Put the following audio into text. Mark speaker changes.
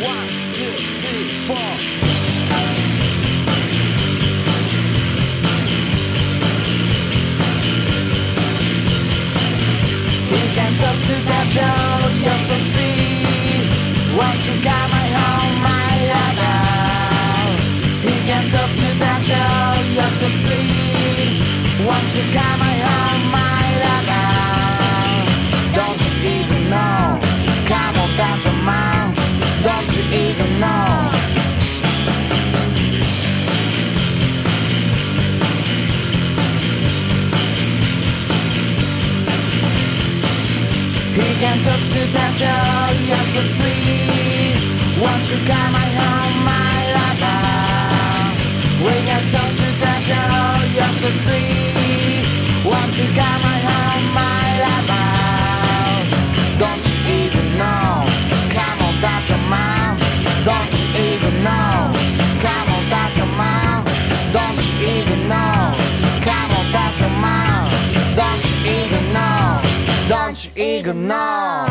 Speaker 1: One two two four. Can talk to you're so sweet. Come my home, my can talk to you're so sweet. He can talk you're so sweet. Won't you come my home, my lover We can talk to Dr. Now.